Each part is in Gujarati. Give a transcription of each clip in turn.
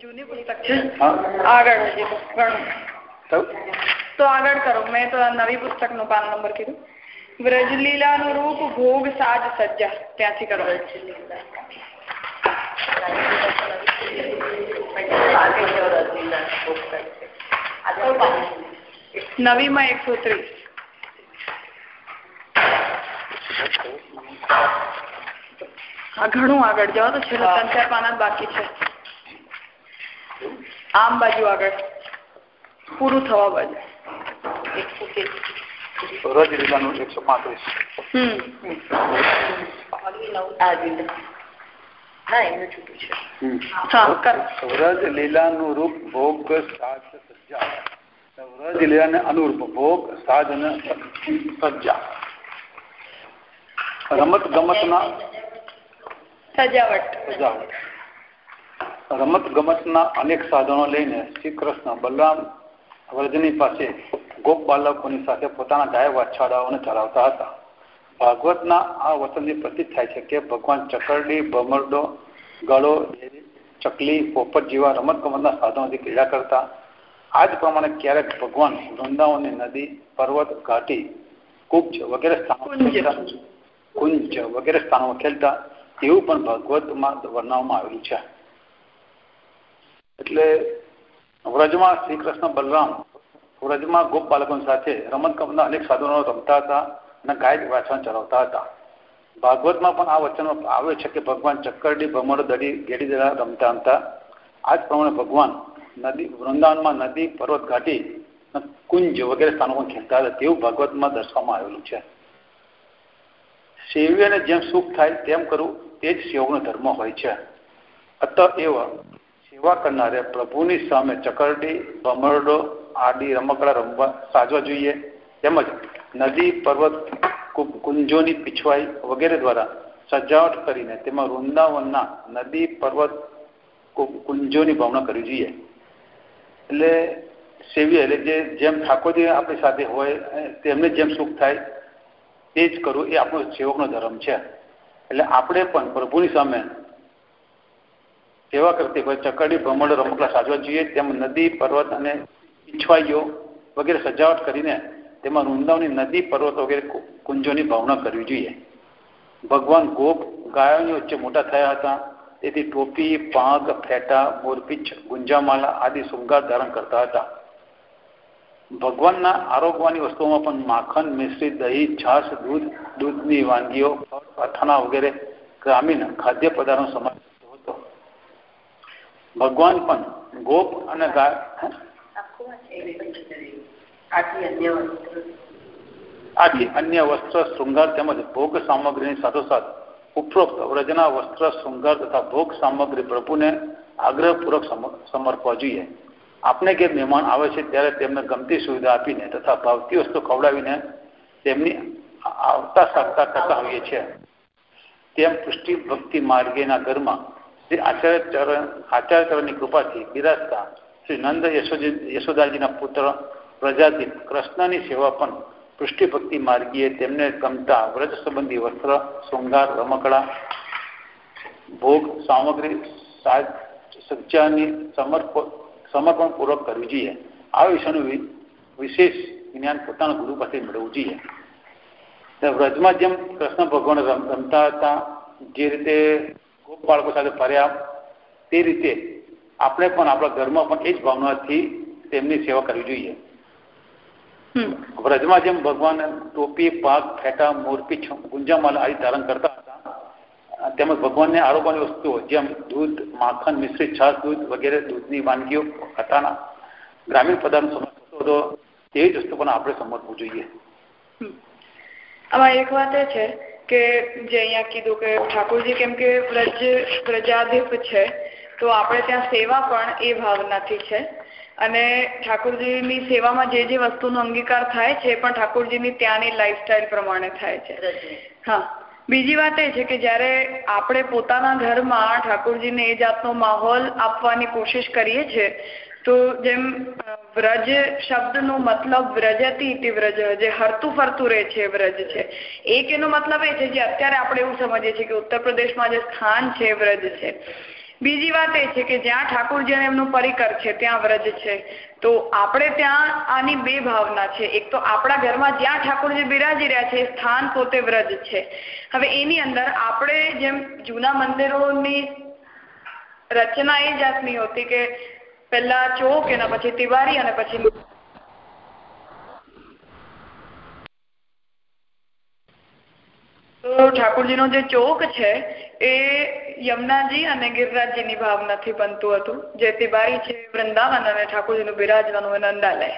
જૂની પુસ્તક છે. આગળ હજી તો? આગળ કરો. મેં તો નવી પુસ્તકનું પાન નંબર કીધું. વ્રજલીલાનું રૂપ ભોગ સાજ સજ્જા. ત્યાંથી કરો. નવીમાં એકસો ત્રીસ. ઘણું આગળ. જાઓ તો છેલ્લા ત્રણ ચાર પાના બાકી છે. આમ બાજુ આગળ. પૂરું થવા બાજુ. રજ લીલાનું એકસો પાંત્રીસ. લીલાનું રૂપ ભોગ સાજ સજ્જા. લીલાને અનુરૂપ ભોગ સાજ અને સજ્જા. રમત ગમતના સજાવટ. સજાવટ. રમત ગમતના અનેક સાધનો લઈને શ્રી કૃષ્ણ બલરામ વ્રજની પાસે ગોપ બાલકોની સાથે પોતાના ગાય વાછાડાઓને ચલાવતા હતા. ભાગવતના આ વચનની પ્રતીત થાય છે કે ભગવાન ચકરડી ભમરડો ગળો ચકલી પોપટ જેવા રમત ગમતના સાધનોથી ક્રીડા કરતા. આ જ પ્રમાણે ક્યારેક ભગવાન વૃંદાવનની નદી પર્વત ઘાટી કુંજ વગેરે સ્થાનો કુંજ. વગેરે સ્થાનો ખેલતા. એવું પણ ભાગવતમાં વર્ણવવામાં આવેલું છે. એટલે વ્રજમાં શ્રી કૃષ્ણ બલરામ વ્રજમાં ગોપ બાળકો સાથે રમત ગમતના અનેક સાધનો રમતા હતા અને ગાયક વાછણ ચલાવતા હતા. ભાગવતમાં પણ આ વચનમાં આવે છે કે ભગવાન ચક્કરડી ભમર દડી ગેડી દડા રમતા રમતા આ જ પ્રમાણે ભગવાન નદી, વૃંદાવનમાં નદી, પર્વત ઘાટી કુંજ વગેરે સ્થાનો પણ ખેલતા હતા. તેવું ભાગવતમાં દર્શાવવામાં આવેલું છે. સેવ્યને જેમ સુખ થાય તેમ કરવું તે જ સેવકનો ધર્મ હોય છે. અત એવ સેવા કરનારે પ્રભુની સામે ચકરડી ભમરડો આડી રમકડા રમવા સાજવા જોઈએ. તેમજ નદી, પર્વત કુંજોની પીછવાઈ વગેરે દ્વારા સજાવટ કરીને તેમાં વૃંદાવનના નદી, પર્વત કુંજોની ભાવના કરવી જોઈએ. એટલે સેવી એટલે જે, જેમ ઠાકોરજી આપણી સાથે હોય તેમને જેમ સુખ થાય, તે જ કરવું એ આપણો સેવકનો ધર્મ છે. એટલે આપણે પણ પ્રભુની સામે સેવા કરતી હોય ચકડી ભ્રમણ રમકડા સાજવા જોઈએ, તેમ નદી, પર્વત અને ઈચ્છવાઈઓ વગેરે સજાવટ કરીને તેમાં વૃંદાવની નદી, પર્વત વગેરે કુંજોની ભાવના કરવી જોઈએ. ભગવાન ગોપ ગાયોની વચ્ચે મોટા થયા હતા, તેથી ટોપી પાગ ફેટા, મોરપીચ, ગુંજામાલા આદિ શૃંગાર ધારણ કરતા હતા. ભગવાનના આરોગવાની વસ્તુઓમાં પણ માખણ, મિશ્રી, દહીં, છાશ, દૂધ, દૂધની વાનગીઓ અથાણા વગેરે ગ્રામીણ ખાદ્ય પદાર્થનો સમાવેશ ભગવાન પણ ગોપ અને આથી અન્ય વસ્ત્ર, શૃંગાર તેમજ ભોગ સામગ્રીની સાથોસાથ ઉપરોક્ત વ્રજના વસ્ત્ર, શૃંગાર તથા ભોગ સામગ્રી પ્રભુને આગ્રહપૂર્વક સમર્પવા જોઈએ. આપણે કે મહેમાન આવે છે ત્યારે તેમને ગમતી સુવિધા આપીને તથા ભાવતી વસ્તુ ખવડાવીને તેમની આવતા સાગતા કરતા હોઈએ છીએ. તેમ પુષ્ટિ ભક્તિ માર્ગેના ઘરમાં શ્રી આચાર્યચરણ આચાર્યચરણની કૃપાથી બિરાજતા શ્રી નંદ યશોદાજીના પુત્ર પ્રજાતિ કૃષ્ણની સેવા પણ પૃષ્ટિભક્તિ માર્ગીએ તેમને ગમતા વ્રજ સંબંધી વસ્ત્ર, શૃંગાર, રમકડા, ભોગ, સામગ્રી સજ્જાની સમર્પણ પૂર્વક કરવી જોઈએ. આ વિષયનું વિશેષ જ્ઞાન પોતાના ગુરુ પાસે મેળવવું જોઈએ. વ્રજમાં જેમ કૃષ્ણ ભગવાન રમતા હતા, જે રીતે ગોપ બાળકો સાથે ફર્યા. તે રીતે આપણે પણ આપણા ઘરમાં પણ એ જ ભાવનાથી તેમની સેવા કરવી જોઈએ. વ્રજમાં જેમ ભગવાન ટોપી પાક ફેટા મોરપી ગુંજામાલા આદિ ધારણ કરતા હતા તેમજ ભગવાનને આરોપવાની વસ્તુઓ જેમ દૂધ માખણ મિશ્રિત છાશ દૂધ વગેરે દૂધની વાનગીઓ હતાના ગ્રામીણ પ્રધાન સમાવેશ થતો હતો તે જ વસ્તુ પણ આપણે સમજવું જોઈએ. આમાં એક વાત એ છે કે જે અહીંયા કીધું કે ઠાકોરજી કેમ કે વ્રજ પ્રજાધિપ છે, તો આપણે ત્યાં સેવા પણ એ ભાવનાથી છે. અને ઠાકોરજીની સેવામાં જે જે વસ્તુનો અંગીકાર થાય છે પણ ઠાકોરજીની ત્યાંની લાઈફસ્ટાઈલ પ્રમાણે થાય છે. હા. બીજી વાત એ છે કે જ્યારે આપણે પોતાના ઘરમાં ઠાકોરજીને એ જાતનો માહોલ આપવાની કોશિશ કરીએ છીએ તો જેમ વ્રજ શબ્દનો મતલબ વ્રજતી ઇતિ વ્રજ, જે હરતું ફરતું રહે છે વ્રજ છે. એક એનો મતલબ એ છે જે અત્યારે આપણે એવું સમજીએ છીએ કે ઉત્તર પ્રદેશમાં જે સ્થાન છે વ્રજ છે. બીજી વાત એ છે કે જ્યાં ઠાકોરજી એમનું પરિકર છે, ત્યાં વ્રજ છે. તો આપણે ત્યાં આની બે ભાવના છે. એક તો આપણા ઘરમાં જ્યાં ઠાકોરજી બિરાજી રહ્યા છે સ્થાન પોતે વ્રજ છે. હવે એની અંદર આપણે જેમ જૂના મંદિરોની રચના એ જાતની હતી કે પહેલા ચોક, એના પછી તિવારી અને પછી તો ઠાકોરજીનો જે ચોક છે, એ યમુનાજી અને ગિરિરાજજીની ભાવનાથી બનતું હતું. જે તિવારી છે, વૃંદાવન અને ઠાકોરજીનું બિરાજવાનું નંદાલય,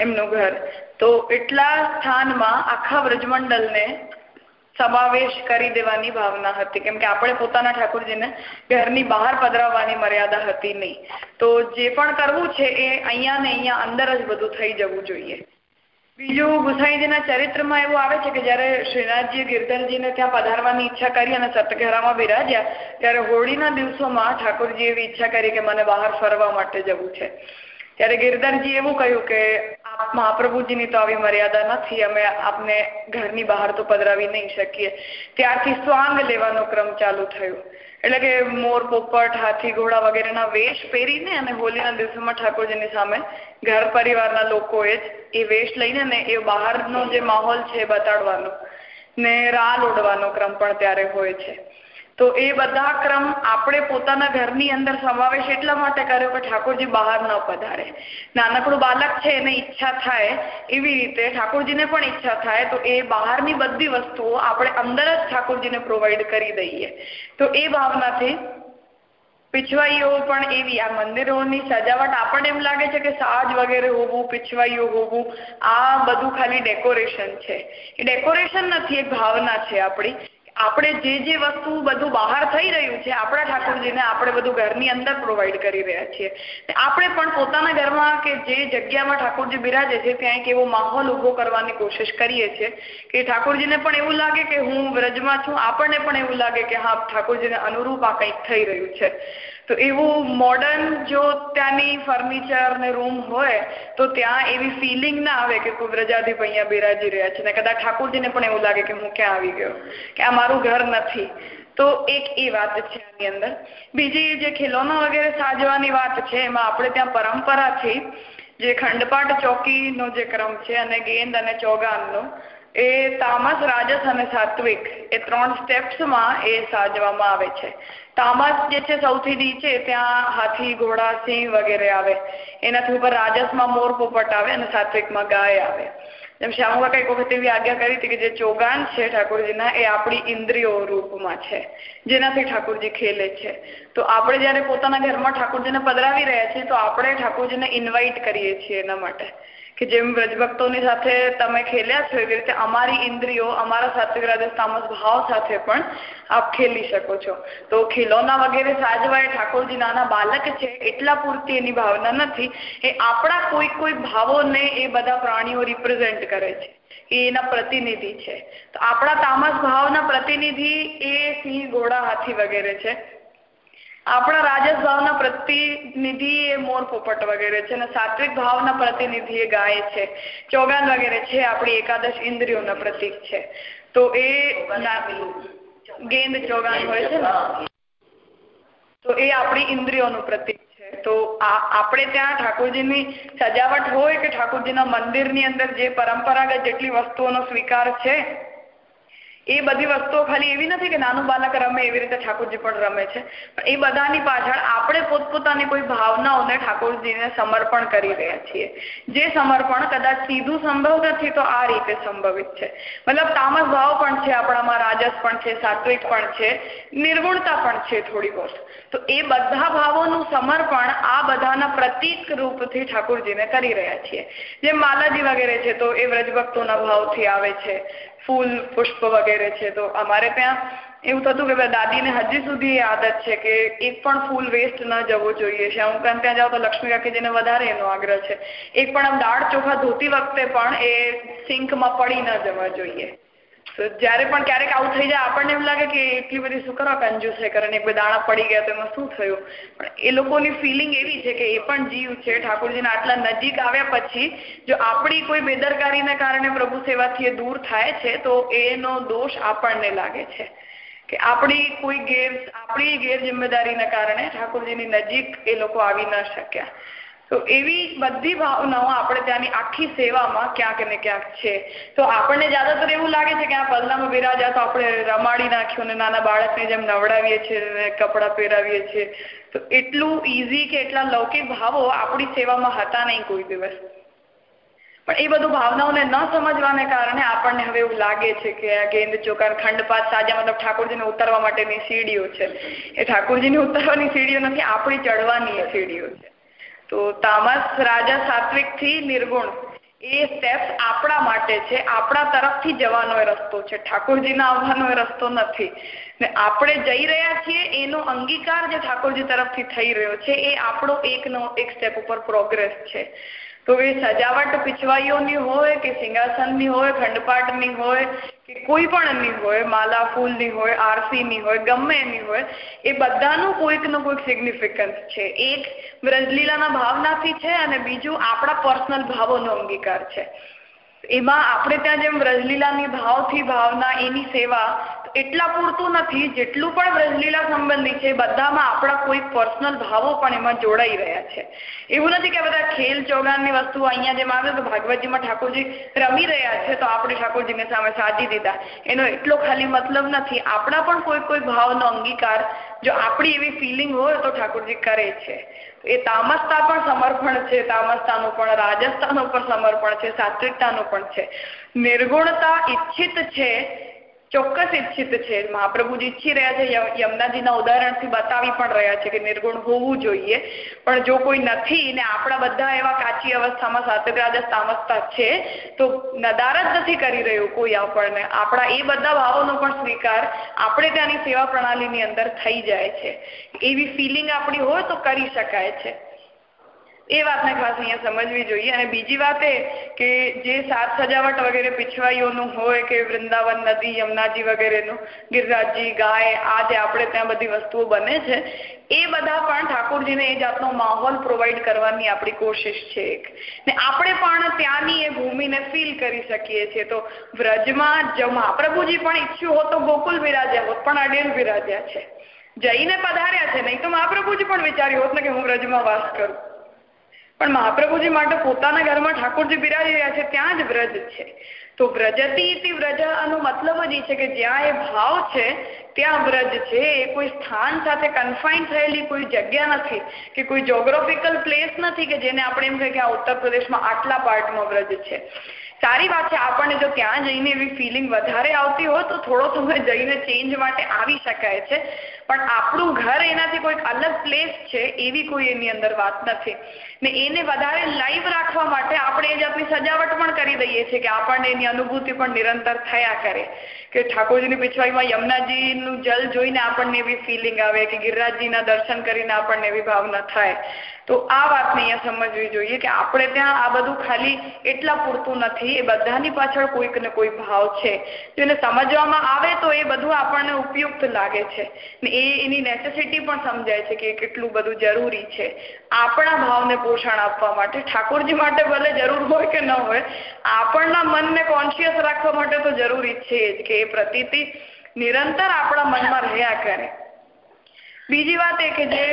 એમનું ઘર. તો એટલા સ્થાનમાં આખા વ્રજમંડલને સમાવેશ કરી દેવાની ભાવના હતી. કેમ કે આપણે પોતાના ઠાકોરજીને ઘરની બહાર પધરાવવાની મર્યાદા હતી નહીં. તો જે પણ કરવું છે એ અહીંયા ને અહીંયા અંદર જ બધું થઈ જવું જોઈએ. બીજું ગુસાઈજીના ચરિત્રમાં એવું આવે છે કે જ્યારે શ્રીનાથજી ગીરધરજીને ત્યાં પધારવાની ઈચ્છા કરી અને સતઘરામાં બિરાજ્યા, ત્યારે હોળીના દિવસોમાં ઠાકોરજી એવી ઈચ્છા કરી કે મને બહાર ફરવા માટે જવું છે. ત્યારે ગિરધરજી એવું કહ્યું કે આપ મહાપ્રભુજીની તો આવી મર્યાદા નથી, અમે આપને ઘરની બહાર તો પધરાવી નહીં શકીએ. ત્યારથી સ્વાંગ લેવાનો ક્રમ ચાલુ થયો. એટલે કે મોર, પોપટ, હાથી, ઘોડા વગેરેના વેશ પહેરીને અને હોલીના દિવસોમાં ઠાકોરજીની સામે ઘર પરિવારના લોકોએ જ એ વેશ લઈને ને એ બહારનો જે માહોલ છે બતાડવાનો ને રાલ ઓડવાનો ક્રમ પણ ત્યારે હોય છે. તો એ બધા ક્રમ આપણે પોતાના ઘરની અંદર સમાવેશ એટલા માટે કર્યો કે ઠાકોરજી બહાર ન પધારે. નાનકડું બાળક છે, એને ઈચ્છા થાય એવી રીતે, ઠાકોરજીને પણ ઈચ્છા થાય, તો એ બહારની બધી વસ્તુઓ આપણે અંદર જ ઠાકોરજીને પ્રોવાઈડ કરી દઈએ. તો એ ભાવનાથી પીછવાઈઓ પણ એવી, આ મંદિરોની સજાવટ આપણને એમ લાગે છે કે સાજ વગેરે હોવું, પીછવાઈઓ હોવું, આ બધું ખાલી ડેકોરેશન છે. એ ડેકોરેશન નથી એ ભાવના છે આપણી. આપણે જે જે વસ્તુ બધું બહાર થઈ રહ્યું છે, આપણા ઠાકોરજીને આપણે બધું ઘરની અંદર પ્રોવાઈડ કરી રહ્યા છીએ. આપણે પણ પોતાના ઘરમાં કે જે જગ્યામાં ઠાકોરજી બિરાજે છે, ત્યાં એક એવો માહોલ ઊભો કરવાની કોશિશ કરીએ છીએ કે ઠાકોરજીને પણ એવું લાગે કે હું વ્રજમાં છું, આપણને પણ એવું લાગે કે હા, ઠાકોરજીને અનુરૂપ આ કંઈક થઈ રહ્યું છે. તો એવું મોડર્ન જો ત્યાંની ફર્નિચર ને રૂમ હોય, તો ત્યાં એવી ફિલિંગ ના આવે કે કોઈ વ્રજાધીપ અહીંયા બિરાજી રહ્યા છે. ને કદાચ ઠાકોરજીને પણ એવું લાગે કે હું ક્યાં આવી ગયો, કે આ મારું ઘર નથી. તો એક એ વાત છે આની અંદર. બીજી જે ખીલોના વગેરે સાજવાની વાત છે, એમાં આપણે ત્યાં પરંપરાથી જે ખંડપાટ ચોકીનો જે ક્રમ છે અને ગેંદ અને ચોગાનનો એ તામસ રાજસ અને સાત્વિક એ ત્રણ સ્ટેપ્સમાં એ સાજવામાં આવે છે. તામસ જે છે સૌથી નીચે, ત્યાં હાથી, ઘોડા, સિંહ વગેરે આવે. એનાથી ઉપર રાજસમાં મોર પોપટ આવે અને સાત્વિકમાં ગાય આવે. જેમ શ્યામુકા કંઈક વખત એવી આજ્ઞા કરી હતી કે જે ચોગાન છે ઠાકોરજીના, એ આપણી ઇન્દ્રિયો રૂપમાં છે. જેનાથી ઠાકોરજી ખેલે છે. તો આપણે જ્યારે પોતાના ઘરમાં ઠાકોરજીને પધરાવી રહ્યા છીએ, તો આપણે ઠાકોરજીને ઇન્વાઇટ કરીએ છીએ એના માટે. કે જેમ વ્રજભક્તોની સાથે તમે ખેલ્યા છો, એવી રીતે અમારી ઇન્દ્રિયો, અમારા સાત્વિક રાજસ, તામસ ભાવ સાથે પણ આપ ખેલી શકો છો. તો ખીલોના વગેરે સાજવા એ ઠાકોરજી નાના બાલક છે, એટલા પૂરતી એની ભાવના નથી. એ આપણા કોઈ કોઈ ભાવોને એ બધા પ્રાણીઓ રિપ્રેઝેન્ટ કરે છે. એ એના પ્રતિનિધિ છે. તો આપણા તામસ ભાવના પ્રતિનિધિ એ સિંહ, ઘોડા, હાથી વગેરે છે. આપણા રાજસ ભાવના પ્રતિનિધિ એ મોર પોપટ વગેરે છે અને સાત્વિક ભાવના પ્રતિનિધિ એ ગાય છે. ચોગાન વગેરે છે, આપણી એકાદશ ઇન્દ્રિયોના પ્રતિક છે. તો એ ગેંદ ચોગાન હોય છે ને? તો એ આપણી ઇન્દ્રિયોનું પ્રતિક છે. તો આપણે ત્યાં ઠાકોરજીની સજાવટ હોય કે ઠાકોરજીના મંદિરની અંદર જે પરંપરાગત જેટલી વસ્તુઓનો સ્વીકાર છે એ બધી વસ્તુઓ ખાલી એવી નથી કે નાનું બાળક રમે એવી રીતે ઠાકોરજી પણ રમે છે. પણ એ બધાની પાછળ આપણે પોતપોતાની કોઈ ભાવનાઓને ઠાકોરજીને સમર્પણ કરી રહ્યા છીએ. જે સમર્પણ કદાચ સીધું સંભવ નથી તો આ રીતે સંભવિત છે. મતલબ તામસ ભાવ પણ છે, આપણામાં રાજસ પણ છે, સાત્વિક પણ છે, નિર્ગુણતા પણ છે થોડી બહુ તો એ બધા ભાવોનું સમર્પણ આ બધાના પ્રતીક રૂપથી ઠાકોરજીને કરી રહ્યા છીએ. જેમ માલાજી વગેરે છે તો એ વ્રજભક્તોના ભાવથી આવે છે. ફૂલ પુષ્પ વગેરે છે. તો અમારે ત્યાં એવું થતું કે દાદીને હજી સુધી એ આદત છે કે એક પણ ફૂલ વેસ્ટ ન જવો જોઈએ. છે હું ત્યાં જાઉં તો લક્ષ્મી કાકીજીને વધારે એનો આગ્રહ છે. એક પણ આમ દાળ ચોખા ધોતી વખતે પણ એ સિંકમાં પડી ન જવા જોઈએ. જ્યારે પણ ક્યારેક આવું થઈ જાય, આપણને એમ લાગે કે એટલી બધી શું કરવા કંજૂસ કરે કારણ એક બે દાણા પડી ગયા તો એમાં શું થયું? પણ એ લોકોની ફિલિંગ એવી છે કે એ પણ જીવ છે. ઠાકોરજીના આટલા નજીક આવ્યા પછી જો આપણી કોઈ બેદરકારીને કારણે પ્રભુ સેવાથી એ દૂર થાય છે, તો એનો દોષ આપણને લાગે છે. કે આપણી કોઈ ગેર, આપણી ગેરજિમ્મેદારીને કારણે ઠાકોરજીની નજીક એ લોકો આવી ન શક્યા. તો એવી બધી ભાવનાઓ આપણે ત્યાંની આખી સેવામાં ક્યાંક ને ક્યાંક છે. તો આપણને જ્યાદાતર એવું લાગે છે કે આ પલ્લામાં બિરાજા તો આપણે રમાડી નાખ્યું ને નાના બાળકને જેમ નવડાવીએ છીએ કપડાં પહેરાવીએ છીએ. તો એટલું ઇઝી કે એટલા લૌકિક ભાવો આપણી સેવામાં હતા નહીં કોઈ દિવસ. પણ એ બધું ભાવનાઓને ન સમજવાને કારણે આપણને હવે એવું લાગે છે કે આ ગેંદ ચોકાર ખંડપાત સાજા મતલબ ઠાકોરજીને ઉતારવા માટેની સીડીઓ છે. એ ઠાકોરજીને ઉતારવાની સીડીઓ નથી, આપણી ચડવાની સીડીઓ છે. તો તામસ રાજા સાત્વિકથી નિર્ગુણ. એ સ્ટેપ આપણા માટે છે. આપણા તરફથી જવાનો એ રસ્તો છે. ઠાકોરજીના આવવાનો એ રસ્તો નથી. ને આપણે જઈ રહ્યા છીએ, એનો અંગીકાર જે ઠાકોરજી તરફથી થઈ રહ્યો છે, એ આપણો એકનો એક સ્ટેપ ઉપર પ્રોગ્રેસ છે. તો એ સજાવટ પીછવાઈઓની હોય કે સિંહાસનની હોય ખંડપાટની હોય કે કોઈ પણ એની હોય, માલા ફૂલની હોય, આરસીની હોય, ગમે એની હોય, એ બધાનું કોઈકનું કોઈક સિગ્નિફિકન્સ છે. એક વ્રજલીલાના ભાવનાથી છે અને બીજું આપણા પર્સનલ ભાવોનો અંગીકાર છે. એમાં આપણે ત્યાં જેમ વ્રજલીલાની ભાવથી ભાવના, એની સેવા એટલા પૂરતું નથી, જેટલું પણ વ્રજલીલા સંબંધી છે બધામાં આપણા કોઈ પર્સનલ ભાવો પણ એમાં જોડાઈ રહ્યા છે. એવું નથી કે બધા ખેલ ચોગાનની વસ્તુઓ અહીંયા જેમ આવે તો ભાગવતજીમાં ઠાકોરજી રમી રહ્યા છે, તો આપણે ઠાકોરજીને સામે સાજી દીધા. એનો એટલો ખાલી મતલબ નથી. આપણા પણ કોઈ કોઈ ભાવનો અંગીકાર, જો આપણી એવી ફિલિંગ હોય તો ઠાકોરજી કરે છે. એ તામસતા પણ સમર્પણ છે, તામસતાનું પણ રાજસ્થાનું પણ સમર્પણ છે, સાત્વિકતાનું પણ છે. નિર્ગુણતા ઈચ્છિત છે ચોક્કસ ઈચ્છિત છે. મહાપ્રભુજી ઈચ્છી રહ્યા છે. યમુનાજીના ઉદાહરણથી બતાવી પણ રહ્યા છે કે નિર્ગુણ હોવું જોઈએ. પણ જો કોઈ નથી ને આપણા બધા એવા કાચી અવસ્થામાં સાત્વિક રાજસ તામસતા છે, તો નદાર જ નથી કરી રહ્યું કોઈ આપણને. આપણા એ બધા ભાવોનો પણ સ્વીકાર આપણે ત્યાંની સેવા પ્રણાલીની અંદર થઈ જાય છે. એવી ફિલિંગ આપણી હોય તો કરી શકાય છે. એ વાતને ખાસ અહીંયા સમજવી જોઈએ. અને બીજી વાત એ કે જે સાજ સજાવટ વગેરે પીછવાઈઓનું હોય કે વૃંદાવન નદી, યમુનાજી વગેરેનું ગિરિરાજજી ગાય, આ જે આપણે ત્યાં બધી વસ્તુઓ બને છે, એ બધા પણ ઠાકોરજીને એ જાતનો માહોલ પ્રોવાઈડ કરવાની આપણી કોશિશ છે એક. ને આપણે પણ ત્યાંની એ ભૂમિને ફીલ કરી શકીએ છીએ. તો વ્રજમાં જ મહાપ્રભુજી પણ ઈચ્છ્યું હોત તો ગોકુલ બિરાજ્યા હોત, પણ અડેલ બિરાજ્યા છે. જઈને પધાર્યા છે. નહીં તો મહાપ્રભુજી પણ વિચાર્યું હોત ને કે હું વ્રજમાં વાસ પણ મહાપ્રભુજી માટે પોતાના ઘરમાં ઠાકોરજી બિરાજી રહ્યા છે, ત્યાં જ વ્રજ છે. તો વ્રજતી વ્રજાનો મતલબ જ એ છે કે જ્યાં એ ભાવ છે, ત્યાં વ્રજ છે. એ કોઈ સ્થાન સાથે કન્ફાઇન થયેલી કોઈ જગ્યા નથી કે કોઈ જોગ્રાફિકલ પ્લેસ નથી કે જેને આપણે એમ કહીએ કે આ ઉત્તર પ્રદેશમાં આટલા પાર્ટમાં વ્રજ છે. સારી વાત છે, આપણને જો ત્યાં જઈને એવી ફિલિંગ વધારે આવતી હોય તો થોડો સમય જઈને ચેન્જ માટે આવી શકાય છે. પણ આપણું ઘર એનાથી કોઈક અલગ પ્લેસ છે એવી કોઈ એની અંદર વાત નથી. ને એને વધારે લાઈવ રાખવા માટે આપણે એ જાતની સજાવટ પણ કરી દઈએ છીએ કે આપણને એની અનુભૂતિ પણ નિરંતર થયા કરે. કે ઠાકોરજીની પીછવાઈમાં યમુનાજીનું જલ જોઈને આપણને એવી ફિલિંગ આવે કે ગિરિરાજજીના દર્શન કરીને આપણને એવી ભાવના થાય. તો આ વાતને અહીંયા સમજવી જોઈએ કે આપણે ત્યાં આ બધું ખાલી એટલા પૂરતું નથી, એ બધાની પાછળ કોઈક ને કોઈ ભાવ છે. જેને સમજવામાં આવે તો એ બધું આપણને ઉપયુક્ત લાગે છે. ને એ એની નેસેસિટી પણ સમજાય છે કે કેટલું બધું જરૂરી છે. આપણા ભાવને પોષણ આપવા માટે, ઠાકોરજી માટે ભલે જરૂર હોય કે ન હોય, આપણના મનને કોન્શિયસ રાખવા માટે તો જરૂરી છે જ કે એ પ્રતીતિ નિરંતર આપણા મનમાં રહ્યા કરે. બીજી વાત એ કે જે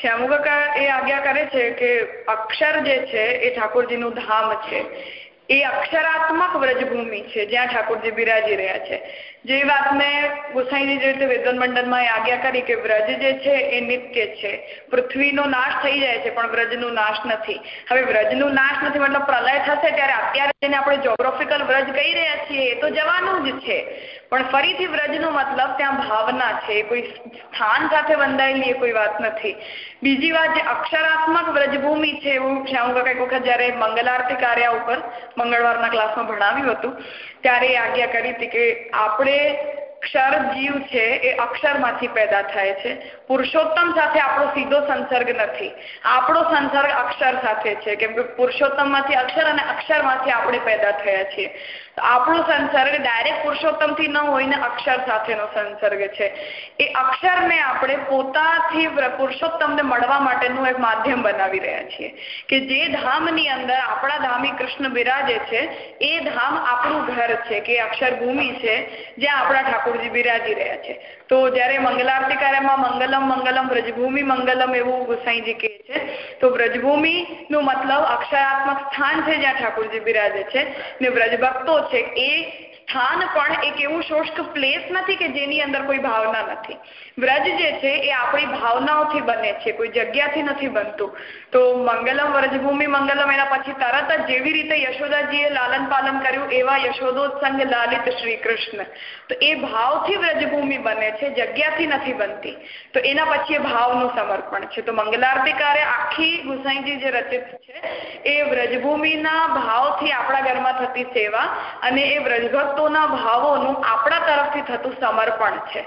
શ્યામુકાકા એ આજ્ઞા કરે છે કે અક્ષર જે છે એ ઠાકોરજીનું ધામ છે. એ અક્ષરાત્મક વ્રજભૂમિ છે, જ્યાં ઠાકોરજી બિરાજી રહ્યા છે. જે વાત મેં ગોસાઈની જે રીતે વેદન મંડળમાં આજ્ઞા કરી કે વ્રજ જે છે એ નિત્ય છે. પૃથ્વીનો નાશ થઈ જાય છે, પણ વ્રજનું નાશ નથી. હવે વ્રજનું નાશ નથી મતલબ પ્રલય થશે ત્યારે અત્યારે જેને આપણે જોગ્રાફિકલ વ્રજ કહી રહ્યા છીએ, એ તો જવાનું જ છે. પણ ફરીથી વ્રજનો મતલબ ત્યાં ભાવના છે કોઈ સ્થાન સાથે બંધાયેલી એ કોઈ વાત નથી. બીજી વાત, જે અક્ષરાત્મક વ્રજભૂમિ છે, એવું શ્યામ કંઈક વખત જ્યારે મંગલારતી કાર્યા ઉપર મંગળવારના ક્લાસમાં ભણાવ્યું હતું ત્યારે આજ્ઞા કરી હતી કે આપણે ક્ષર જીવ છે એ અક્ષરમાંથી પેદા થાય છે. પુરુષોત્તમ સાથે આપણો સીધો સંસર્ગ નથી. આપણો સંસર્ગ અક્ષર સાથે છે. કેમ કે પુરુષોત્તમમાંથી અક્ષર અને અક્ષરમાંથી આપણે પેદા થયા છીએ. આપણો સંસર્ગ ડાયરેક્ટ પુરુષોત્તમથી ન હોયને અક્ષર સાથેનો સંસર્ગ છે. એ અક્ષરને આપણે પોતાથી પુરુષોત્તમને મળવા માટેનું એક માધ્યમ બનાવી રહ્યા છીએ કે જે ધામની અંદર આપણા ધામી કૃષ્ણ બિરાજે છે, એ ધામ આપણું ઘર છે કે અક્ષર ભૂમિ છે, જ્યાં આપણા ઠાકોર ઠાકોરજી બિરાજી રહ્યા છે. તો જ્યારે મંગલારતી કાર્યમાં મંગલમ મંગલમ, વ્રજભૂમિ, મંગલમ એવું ગુસાઈજી કહે છે, તો વ્રજભૂમિ નું મતલબ અક્ષરાત્મક સ્થાન છે જ્યાં ઠાકોરજી બિરાજે છે. ને વ્રજભક્તો છે એ સ્થાન પણ એક એવું શુષ્ક પ્લેસ નથી કે જેની અંદર કોઈ ભાવના નથી. વ્રજ જે છે એ આપણી ભાવનાઓથી બને છે, કોઈ જગ્યાથી નથી બનતું. તો મંગલમ વ્રજભૂમિ મંગલમ એના પછી તરત જ જેવી રીતે યશોદાજીએ લાલન પાલન કર્યું એવા યશોદોત્સંગ લાલિત શ્રી કૃષ્ણ તો એ ભાવથી વ્રજભૂમિ બને છે, જગ્યાથી નથી બનતી. તો એના પછી એ ભાવનું સમર્પણ છે. તો મંગલારતી કાર્ય આખી ગુસાઈજી જે રચિત છે, એ વ્રજભૂમિના ભાવથી આપણા ઘરમાં થતી સેવા અને એ વ્રજભક્તોના ભક્તોના ભાવોનું આપણા તરફથી થતું સમર્પણ છે.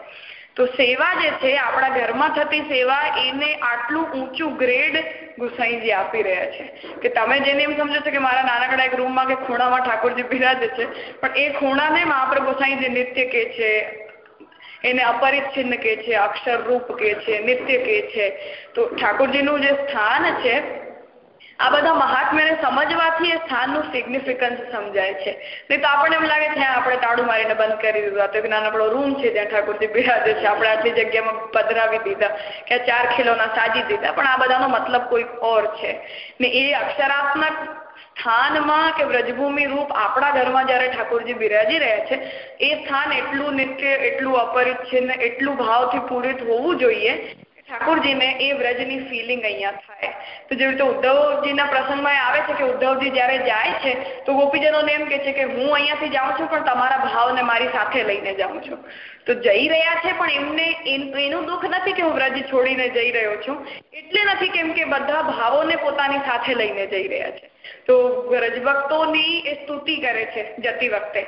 તો સેવા જે છે, આપણા ઘરમાં થતી સેવા, એને આટલું ઊંચું ગ્રેડ ગુસાઈજી આપી રહ્યા છે. કે તમે જેને એમ સમજો છો કે મારા નાનકડા એક રૂમમાં કે ખૂણામાં ઠાકોરજી બિરાજે છે, પણ એ ખૂણાને મહાપ્રભુ ગુસાઈજી નિત્ય કે છે, એને અપરિચ્છિન્ન કે છે, અક્ષરરૂપ કે છે, નિત્ય કે છે. તો ઠાકોરજીનું જે સ્થાન છે આ બધા મહાત્મ્યને સમજવાથી એ સ્થાનનું સિગ્નિફિકન્સ સમજાય છે. નહીં તો આપણને એમ લાગે છે આપણે તાળું મારીને બંધ કરી દીધું. તો એક નાનકડો રૂમ છે ત્યાં ઠાકોરજી બિરાજે છે. આપણે આટલી જગ્યામાં પધરાવી દીધા કે ચાર ખીલોના સાજી દીધા. પણ આ બધાનો મતલબ કોઈ ઓર છે. ને એ અક્ષરાત્મક સ્થાનમાં કે વ્રજભૂમિ રૂપ આપણા ઘરમાં જ્યારે ઠાકોરજી બિરાજી રહ્યા છે, એ સ્થાન એટલું નિત્ય, એટલું અપરિચ્છિન્ન, એટલું ભાવથી પૂરિત હોવું જોઈએ ઠાકોરજીને એ વ્રજની ફિલિંગ અહીંયા થાય. તો જેવી રીતે ઉદ્ધવજીના પ્રસંગમાં આવે છે કે ઉદ્ધવજી જ્યારે જાય છે, તો ગોપીજનોને એમ કે છે કે હું અહીંયાથી જાઉં છું, પણ તમારા ભાવને મારી સાથે લઈને જાઉં છું. તો જઈ રહ્યા છે, પણ એમને એનું દુઃખ નથી કે હું વ્રજ છોડીને જઈ રહ્યો છું. એટલે નથી કેમ કે બધા ભાવોને પોતાની સાથે લઈને જઈ રહ્યા છે. તો વ્રજભક્તોની સ્તુતિ કરે છે જતી વખતે.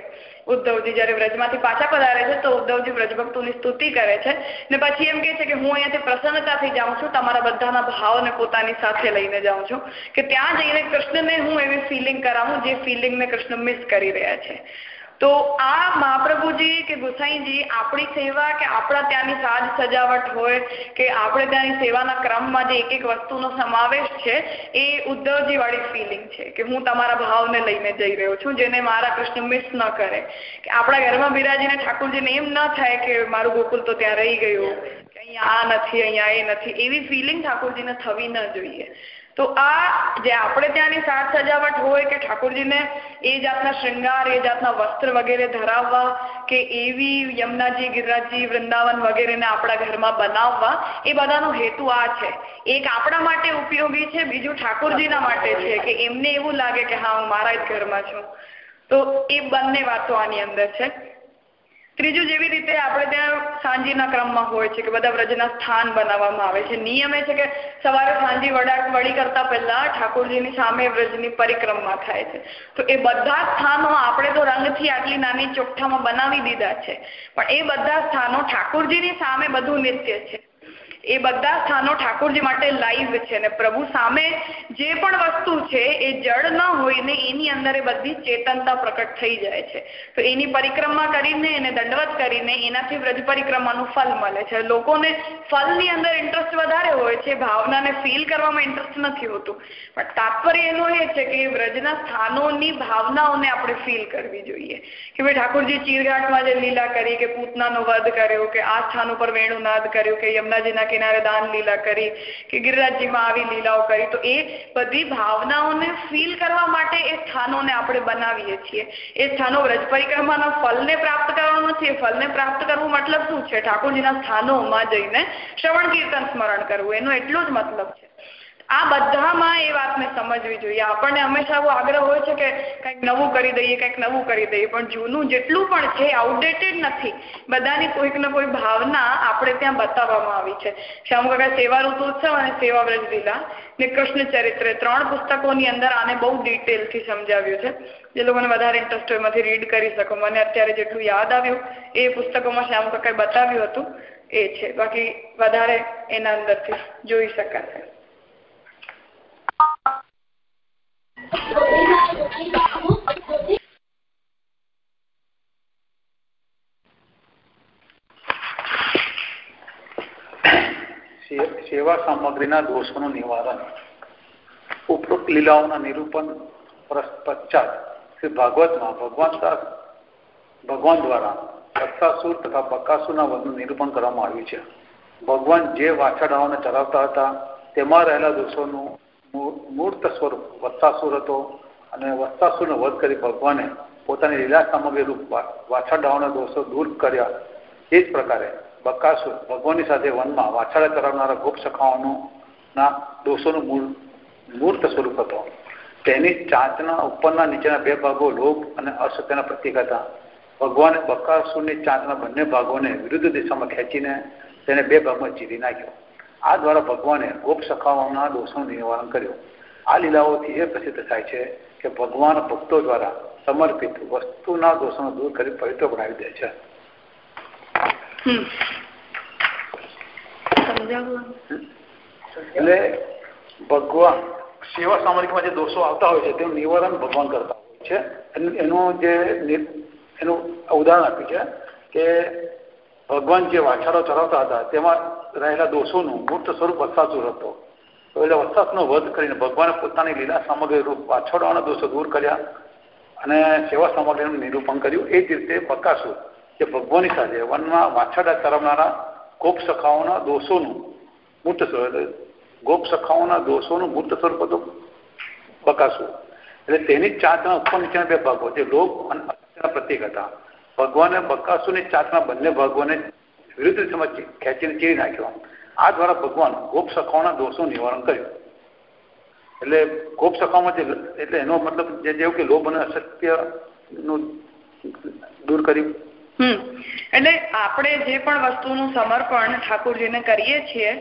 ઉદ્ધવજી જ્યારે વ્રજમાંથી પાછા પધારે છે તો ઉદ્ધવજી વ્રજભક્તોની સ્તુતિ કરે છે. ને પછી એમ કે છે કે હું અહીંયાથી પ્રસન્નતાથી જાઉં છું, તમારા બધાના ભાવને પોતાની સાથે લઈને જાઉં છું. કે ત્યાં જઈને કૃષ્ણને હું એવી ફિલિંગ કરાવું જે ફિલિંગને કૃષ્ણ મિસ કરી રહ્યા છે. તો આ મહાપ્રભુજી કે ગુસાઈજી આપણી સેવા કે આપણા ત્યાંની સાજ સજાવટ હોય કે આપણે ત્યાંની સેવાના ક્રમમાં જે એક એક વસ્તુનો સમાવેશ છે, એ ઉદ્ધવજી વાળી ફિલિંગ છે કે હું તમારા ભાવને લઈને જઈ રહ્યો છું, જેને મારા કૃષ્ણ મિસ ન કરે. કે આપણા ઘરમાં બિરાજીને ઠાકોરજીને એમ ન થાય કે મારું ગોકુલ તો ત્યાં રહી ગયું અહીંયા આ નથી, અહીંયા એ નથી, એવી ફિલિંગ ઠાકોરજીને થવી ન જોઈએ. તો આ જે આપણે ત્યાંની સાજ સજાવટ હોય કે ઠાકોરજીને એ જાતના શૃંગાર, એ જાતના વસ્ત્ર વગેરે ધરાવવા કે એવી યમુનાજી, ગિરિરાજજી, વૃંદાવન વગેરેને આપણા ઘરમાં બનાવવા, એ બધાનો હેતુ આ છે. એક આપણા માટે ઉપયોગી છે, બીજું ઠાકોરજીના માટે છે કે એમને એવું લાગે કે હા, હું મારા જ ઘરમાં છું. તો એ બંને વાતો આની અંદર છે. ત્રીજું જેવી રીતે આપણે ત્યાં સાંજીના ક્રમમાં હોય છે કે બધા વ્રજના સ્થાન બનાવવામાં આવે છે. નિયમ એ છે કે સવારે સાંજી વડા વડી કરતા પહેલા ઠાકોરજીની સામે વ્રજની પરિક્રમા થાય છે. તો એ બધા સ્થાનો આપણે તો રંગથી આટલી નાની ચોખ્ઠામાં બનાવી દીધા છે. પણ એ બધા સ્થાનો ઠાકોરજીની સામે બધું નિત્ય છે. એ બધા સ્થાનો ઠાકોરજી માટે લાઈવ છે ને પ્રભુ સામે જે પણ વસ્તુ છે એ જળ ન હોય ને એની અંદર બધી ચેતનતા પ્રકટ થઈ જાય છે. તો એની પરિક્રમા કરીને એને દંડવત કરીને એનાથી વ્રજ પરિક્રમાનું ફલ મળે છે. લોકોને ફલની અંદર ઇન્ટરેસ્ટ વધારે હોય છે, ભાવનાને ફીલ કરવામાં ઇન્ટરેસ્ટ નથી હોતું. પણ તાત્પર્ય એનું એ છે કે વ્રજના સ્થાનોની ભાવનાઓને આપણે ફીલ કરવી જોઈએ. કે ભાઈ ઠાકોરજી ચીરઘાટમાં જે લીલા કરી, કે પૂતનાનો વધ કર્યો, કે આ સ્થાન ઉપર વેણુનાદ કર્યો, કે યમુનાજીના કિનારે દાન લીલા કરી, કે ગિરિરાજજીમાં આવી લીલાઓ કરી, તો એ બધી ભાવનાઓને ફીલ કરવા માટે એ સ્થાનોને આપણે બનાવીએ છીએ. એ સ્થાનો વ્રજ પરિક્રમાના ફલને પ્રાપ્ત કરવાનું નથી એ ફલને પ્રાપ્ત કરવું મતલબ શું છે? ઠાકોરજીના સ્થાનોમાં જઈને શ્રવણ કીર્તન સ્મરણ કરવું. એનો એટલો જ મતલબ છે. આ બધામાં એ વાતને સમજવી જોઈએ. આપણને હંમેશા એવો આગ્રહ હોય છે કે કંઈક નવું કરી દઈએ, કંઈક નવું કરી દઈએ. પણ જૂનું જેટલું પણ છે આઉટડેટેડ નથી. બધાની કોઈક ને કોઈ ભાવના આપણે ત્યાં બતાવવામાં આવી છે. શ્યામકાકા સેવા ઋતુત્સવ અને સેવા વ્રજ લીલા ને કૃષ્ણ ચરિત્ર ત્રણ પુસ્તકોની અંદર આને બહુ ડિટેલથી સમજાવ્યું છે. જે લોકોને વધારે ઇન્ટરેસ્ટ હોય, એમાંથી રીડ કરી શકો. મને અત્યારે જેટલું યાદ આવ્યું, એ પુસ્તકોમાં શ્યામકાકાએ બતાવ્યું હતું, એ છે. બાકી વધારે એના અંદરથી જોઈ શકાશે. સેવા સામગ્રીના દોષોનું નિવારણ. ઉપરોક્ત લીલાઓના નિરૂપણ પશ્ચાત શ્રી ભાગવતમાં ભગવાન ભગવાન દ્વારા વત્સાસુર તથા બકાસુરના વધનું નિરૂપણ કરવામાં આવ્યું છે. ભગવાન જે વાછાડાઓને ચલાવતા હતા, તેમાં રહેલા દોષોનું મૂર્ત સ્વરૂપ વત્સાસુર હતો. અને વસ્તાસુરનો વધ કરી ભગવાને પોતાની લીલા સામગ્રી રૂપ વાછરડાઓના દોષો દૂર કર્યા. એ જ પ્રકારે બકાસુર ભગવાનની સાથે વનમાં વાછાડા કરાવનારા ગુપ્ત સખાઓનું ના દોષોનું મૂળ, મૂર્ત સ્વરૂપ હતો. તેની ચાંચના ઉપરના નીચેના બે ભાગો લોભ અને અસત્યના પ્રતીક હતા. ભગવાને બકાસુરની ચાંચના બંને ભાગોને વિરુદ્ધ દિશામાં ખેંચીને તેને બે ભાગમાં ચીરી નાખ્યો. આ દ્વારા ભગવાને ગોપ સખાઓના દોષોનું નિવારણ કર્યું. આ લીલાઓથી એ પ્રસિદ્ધ થાય છે કે ભગવાન ભક્તો દ્વારા સમર્પિત વસ્તુના દોષોને દૂર કરી પવિત્ર બનાવી દે છે. એટલે ભગવાન સેવા સામગ્રીમાં જે દોષો આવતા હોય છે તેનું નિવારણ ભગવાન કરતા હોય છે. એનું જે એનું ઉદાહરણ આપ્યું છે કે ભગવાન જે વાછાળો ચલાવતા હતા તેમાં રહેલા દોષોનું મૂર્ત સ્વરૂપ વસાતું હતો તો એટલે વત્સાસનો વધ કરીને ભગવાને પોતાની લીલા સામગ્રી રૂપ પાછળવાના દોષો દૂર કર્યા અને સેવા સામગ્રીનું નિરૂપણ કર્યું. એ જ રીતે બકાસુર, જે ભગવાનની સાથે વનમાં વાછડા ચરવનારા ગોપ સખાઓના દોષોનું મૂર્ત સ્વરૂપ ગોપ સખાઓના દોષોનું મૂર્ત સ્વરૂપ હતું બકાસુર. એટલે તેની ચાતના ઉપર નીચેના બે ભાગો, જે લોભ અને પ્રતિક હતા. ભગવાને બકાસુની ચાતના બંને ભાગોને વિરુદ્ધ સમજ ખેંચીને ચીરી નાખ્યો. આ દ્વારા ભગવાન ગોપ સખાઓના દોષનું નિવારણ કર્યું. એટલે ગોપ સખાઓમાં જે એટલે એનો મતલબ જે જેવું કે લોભ અને અસત્યનું દૂર કર્યું એટલે આપણે જે પણ વસ્તુનું સમર્પણ ઠાકોરજીને કરીએ છીએ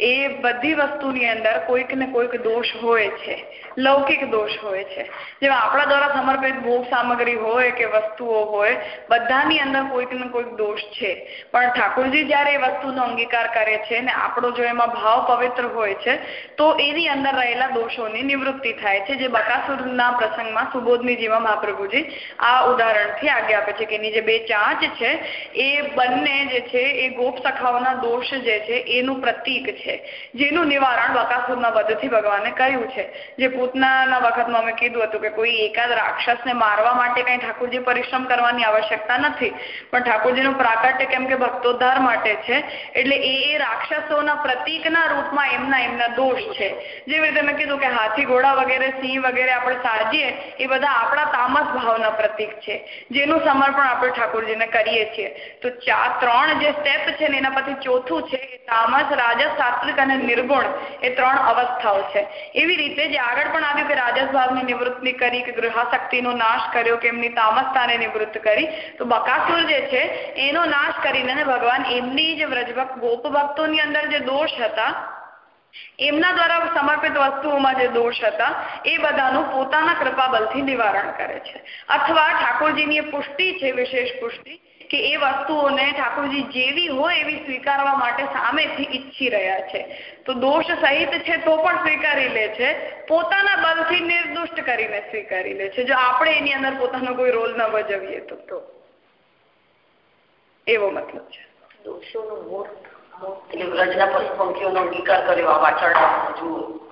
એ બધી વસ્તુની અંદર કોઈક ને કોઈક દોષ હોય છે. લૌકિક દોષ હોય છે. જેમાં આપણા દ્વારા સમર્પિત ભોગ સામગ્રી હોય કે વસ્તુઓ હોય, બધાની અંદર કોઈક ને કોઈક દોષ છે. પણ ઠાકોરજી જ્યારે એ વસ્તુનો અંગીકાર કરે છે ને આપણો જો એમાં ભાવ પવિત્ર હોય છે, તો એની અંદર રહેલા દોષોની નિવૃત્તિ થાય છે. જે બકાસુરના પ્રસંગમાં સુબોધનીજીમાં મહાપ્રભુજી આ ઉદાહરણથી આજ્ઞા આપે છે કે એની જે બે ચાંચ છે, એ બંને જે છે, એ ગોપ સખાઓના દોષ જે છે, એનું પ્રતીક છે. છે. જેનું નિવારણ બકાસુરના વધથી ભગવાને કર્યું છે. જે પૂતનાના વખતમાં અમે કીધું હતું કે કોઈ એકાદ રાક્ષસને મારવા માટે કંઈ ઠાકોરજી પરિશ્રમ કરવાની આવશ્યકતા નથી. પણ ઠાકોરજીનું પ્રાકટ્ય કેમ કે ભક્તોદ્ધાર માટે છે, એટલે એ એ રાક્ષસોના પ્રતીકના રૂપમાં એમના એમના દોષ છે. જેવી રીતે મેં કીધું કે હાથી, ઘોડા વગેરે, સિંહ વગેરે આપણે સાજીએ, એ બધા આપણા તામસ ભાવના પ્રતીક છે. જેનું સમર્પણ આપણે ઠાકોરજીને કરીએ છીએ. તો ચાર ત્રણ જે સ્ટેપ છે એના પછી ચોથું છે તામસ રાજસ સાત્વિક અને નિર્ગુણ એ ત્રણ અવસ્થાઓ છે. એવી રીતે જે આગળ પણ આવ્યું કે રાજસ ભાવની નિવૃત્તિ કરી કે ગૃહાશક્તિનો નાશ કર્યો કે એમની તામસતાને નિવૃત્ત કરી, તો બકાસુર જે છે એનો નાશ કરીને ભગવાન એમની જે વ્રજભક્ત ગોપ ભક્તોની અંદર જે દોષ હતા, એમના દ્વારા સમર્પિત વસ્તુઓમાં જે દોષ હતા, એ બધાનું પોતાના કૃપા બલથી નિવારણ કરે છે. અથવા ઠાકોરજીની પુષ્ટિ છે, વિશેષ પુષ્ટિ કે એ વસ્તુઓને ઠાકોરજી જેવી હોય એવી સ્વીકારવા માટે સામેથી ઈચ્છી રહ્યા છે. તો દોષ સહિત છે તો પણ સ્વીકારી લે છે. પોતાના બલથી નિર્દુષ્ટ કરીને સ્વીકારી લે છે. જો આપણે એની અંદર પોતાનો કોઈ રોલ ન ભજવીએ તો એવો મતલબ છે. દોષોનો મોટ એટલે વ્રજના પશુ પંખીઓનો અંગીકાર કર્યો આ વાછરડા જુઓ.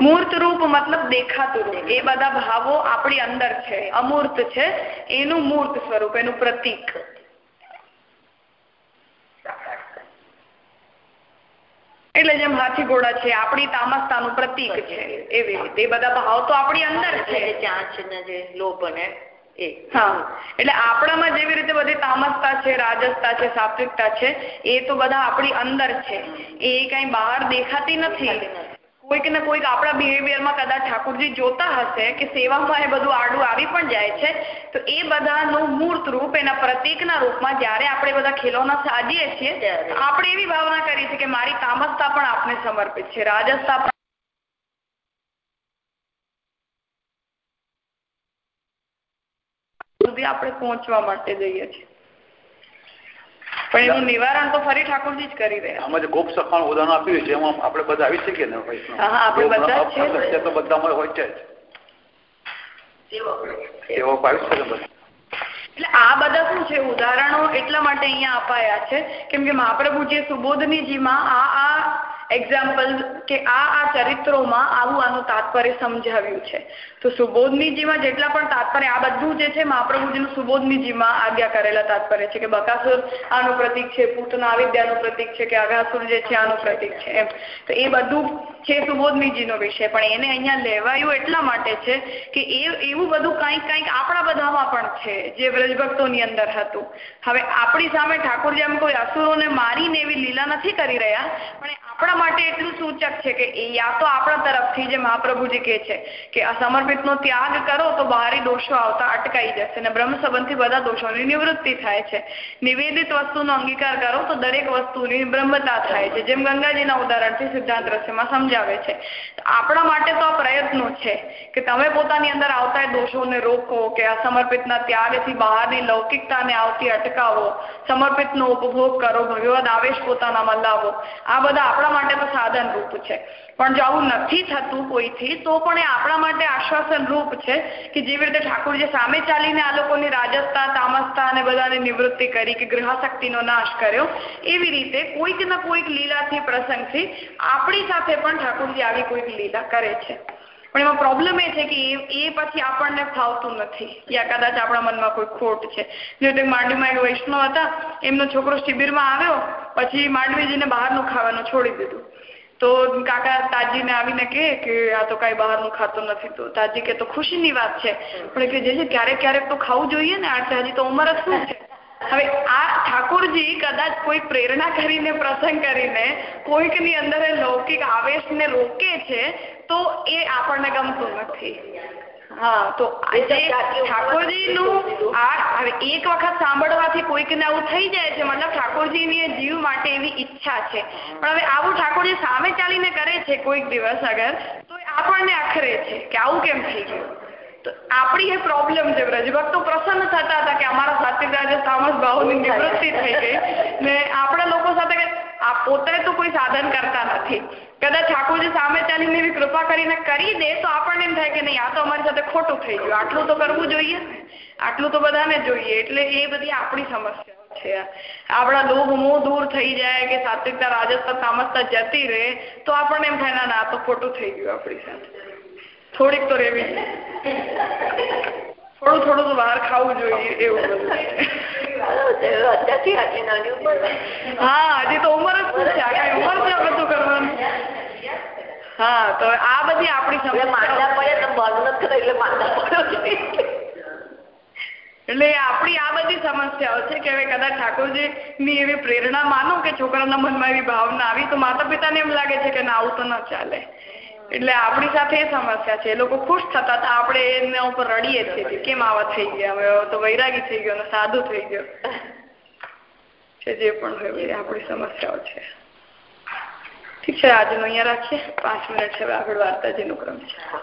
મૂર્ત રૂપ મતલબ દેખાતું રૂપ. એ બધા ભાવો આપણી અંદર છે. અમૂર્ત છે. એનું મૂર્ત સ્વરૂપ એનું પ્રતીક. એટલે જેમ હાથી ઘોડા છે આપણી તામસતાનું પ્રતીક છે. એવી રીતે. એ બધા ભાવ તો આપણી અંદર છે. ચાંચ ને જે લોભ અને હા. એટલે આપણામાં જેવી રીતે બધી તામસતા છે રાજસતા છે સાત્વિકતા છે એ તો બધા આપણી અંદર છે. એ કઈ બહાર દેખાતી નથી. કોઈક ને કોઈક આપણા બિહેવિયરમાં કદાચ ઠાકોરજી જોતા હશે કે સેવામાં એ બધું આડું આવી પણ જાય છે તો એ બધાનું મૂર્ત રૂપ એના પ્રતીકના રૂપમાં જ્યારે આપણે બધા ખેલોના સાજીએ છીએ આપણે એવી ભાવના કરી છે કે મારી તામસતા પણ આપને સમર્પિત છે રાજસતા સુધી આપણે પહોંચવા માટે જઈએ છીએ. પણ એનું નિવારણ તો ફરી ઠાકોરજી જ કરી રહ્યા. આમાં જે ગોપ સખાણ ઉદાહરણ આપ્યું છે એમાં આપણે બધા આવી શકીએ ને આપણે બધા છે તો બધામાં હોય છે એટલે આ બધા શું છે? ઉદાહરણો એટલા માટે અહીંયા અપાયા છે. કેમ કે મહાપ્રભુજી સુબોધનીજીમાં આ આ એક્ઝામ્પલ કે આ આ ચરિત્રોમાં આવું આનું તાત્પર્ય સમજાવ્યું છે. તો સુબોધનીજીમાં જેટલા પણ તાત્પર્ય, આ બધું જે છે મહાપ્રભુજીનું સુબોધનીજીમાં આજ્ઞા કરેલા તાત્પર્ય છે કે બકાસુર આનું પ્રતિક છે, પૂતના અવિદ્યાનું પ્રતિક છે, કે અઘાસુર જે છે આનું પ્રતિક છે, એમ. તો એ બધું છે સુબોધનીજીનો વિષય, પણ એને અહીંયા લેવાયું એટલા માટે છે કે એ, એવું બધું કંઈક કંઈક આપણા બધામાં પણ છે, જે વ્રજભક્તોની અંદર હતું. હવે આપણી સામે ઠાકોરજી જેમ કોઈ અસુરોને મારીને એવી લીલા નથી કરી રહ્યા, પણ આપણા માટે એટલું સૂચક છે કે એ યા તો આપણા તરફથી જે મહાપ્રભુજી કહે છે કે અસમર્પિતનો ત્યાગ કરો તો બહારી દોષો આવતા અટકાઈ જશે અને બ્રહ્મ સંબંધથી બધા દોષોની નિવૃત્તિ થાય છે. નિવેદિત વસ્તુનો અંગીકાર કરો તો દરેક વસ્તુની બ્રહ્મતા થાય છે. જેમ ગંગાજીના ઉદાહરણથી સિદ્ધાંત રસ્યમાં સમજાવે છે. આપણા માટે તો આ પ્રયત્નો છે કે તમે પોતાની અંદર આવતા દોષોને રોકો, કે અસમર્પિતના ત્યાગથી બહારની લૌકિકતાને આવતી અટકાવો, સમર્પિતનો ઉપભોગ કરો, ભગવદ આવેશ પોતાનામાં લાવો. આ બધા આપણા માટે તો સાધન રૂપ છે. પણ જો આવું નથી થતું કોઈથી, તો પણ એ આપણા માટે આશ્વાસન રૂપ છે કે જેવી રીતે ઠાકોરજી સામે ચાલીને આ લોકોની રાજસતા, તામસતા અને બધાની નિવૃત્તિ કરી કે ગ્રહશક્તિનો નાશ કર્યો, એવી રીતે કોઈક ના કોઈક લીલાથી, પ્રસંગથી આપણી સાથે પણ ઠાકોરજી આવી કોઈક લીલા કરે છે. પણ એમાં પ્રોબ્લેમ એ છે કે એ પછી આપણને ફાવતું નથી. યા કદાચ આપણા મનમાં કોઈ ખોટ છે. જે તે માંડવીમાં એક વૈષ્ણવ હતા, એમનો છોકરો શિબિરમાં આવ્યો, પછી માંડવીજીને બહારનું ખાવાનું છોડી દીધું. તો કાકા તાજીને આવીને કહે કે, આ તો કાંઈ બહારનું ખાતું નથી. તો તાજી કે, તો ખુશીની વાત છે. પણ કે જે ક્યારેક ક્યારેક તો ખાવું જોઈએ ને હજી તો ઉંમર જ શું હવે આ ઠાકોરજી કદાચ કોઈ પ્રેરણા કરીને પ્રસંગ કરીને કોઈકની અંદર લૌકિક આવેશને રોકે છે તો એ આપણને ગમતું નથી. હા તો ઠાકોરજીનું આ હવે એક વખત સાંભળવાથી કોઈકને આવું થઈ જાય છે મતલબ ઠાકોરજીની જીવ માટે એવી ઈચ્છા છે. પણ હવે આવું ઠાકોરજી સામે ચાલીને કરે છે કોઈક દિવસ અગર તો આપણને અખરે છે કે આવું કેમ થઈ ગયું? આપણી એ પ્રોબ્લેમ છે વ્રજભક્તો પ્રસન્ન થતા હતા કે અમારા સાત્વિક આજે તામસ ભાવની નિવૃત્તિ થઈ ગઈ. ને આપણા લોકો સાથે આ પોતે તો કોઈ સાધન કરતા નથી. કદાચ ઠાકોરજી સામે ચાલીને એવી કૃપા કરીને કરી દે તો આપણને એમ થાય કે નહીં આ તો અમારી સાથે ખોટું થઈ ગયું. આટલું તો કરવું જોઈએ ને. આટલું તો બધાને જોઈએ. એટલે એ બધી આપણી સમસ્યાઓ છે. આપણા લોભ મોહ દૂર થઈ જાય કે સાત્વિકતા રાજસતા તામસતા જતી રહે તો આપણને એમ થાય ના ના આ તો ખોટું થઈ ગયું આપણી સાથે. થોડીક તો રહેવી થોડું થોડું તો બહાર ખાવું જોઈએ એવું બધું હા, હજી તો ઉંમર જ શું છે? આ ઉંમર છે બધું કરવાનું? હા, તો આ બધી આપણી સમસ્યા એટલે આપણી આ બધી સમસ્યાઓ છે. કે હવે કદાચ ઠાકોરજી ની એવી પ્રેરણા માનો કે છોકરાના મનમાં એવી ભાવના આવી, તો માતા પિતાને એમ લાગે છે કે ના, આવું તો ન ચાલે. એટલે આપણી સાથે એ સમસ્યા છે. એ લોકો ખુશ થતા હતા. આપણે એના ઉપર રડીએ છીએ કે કેમ આવા થઈ ગયા? હવે તો વૈરાગી થઈ ગયો સાધુ થઈ ગયો. છે જે પણ હોય આપણી સમસ્યાઓ છે. ઠીક છે, આજનું અહીંયા રાખીએ. પાંચ મિનિટ છે. આગળ વાર્તાજીનું ક્રમ છે.